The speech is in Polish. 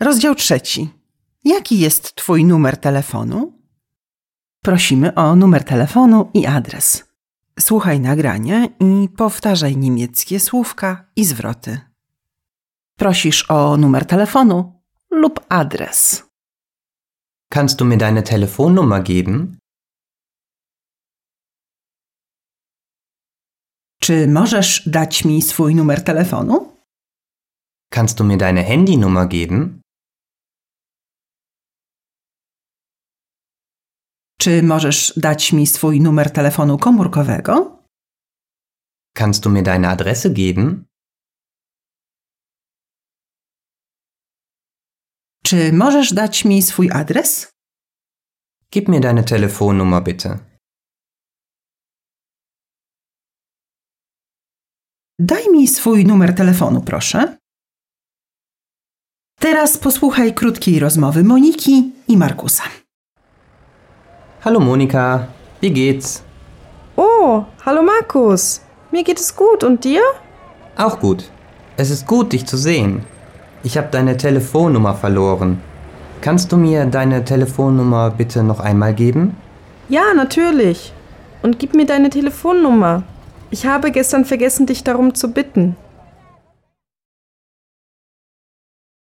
Rozdział trzeci. Jaki jest Twój numer telefonu? Prosimy o numer telefonu i adres. Słuchaj nagrania i powtarzaj niemieckie słówka i zwroty. Prosisz o numer telefonu lub adres. Kannst du mir deine Telefonnummer geben? Czy możesz dać mi swój numer telefonu? Kannst du mir deine Handynummer geben? Czy możesz dać mi swój numer telefonu komórkowego? Kannst du mir deine Adresse geben? Czy możesz dać mi swój adres? Gib mir deine Telefonnummer bitte. Daj mi swój numer telefonu, proszę. Teraz posłuchaj krótkiej rozmowy Moniki i Markusa. Hallo Monika, wie geht's? Oh, hallo Markus. Mir geht es gut und dir? Auch gut. Es ist gut, dich zu sehen. Ich habe deine Telefonnummer verloren. Kannst du mir deine Telefonnummer bitte noch einmal geben? Ja, natürlich. Und gib mir deine Telefonnummer. Ich habe gestern vergessen, dich darum zu bitten.